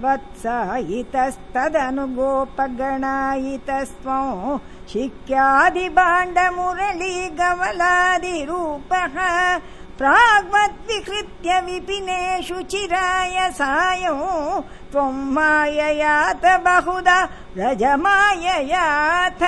वत्सायितस्तदनुगोपगणायितस्त्वं शिक्यादिबाण्डमुरली गवलादिरूपः प्राग्वद्विकृत्य विपिनेषु चिराय सायो त्वं माययात बहुधा रजमाययाथ।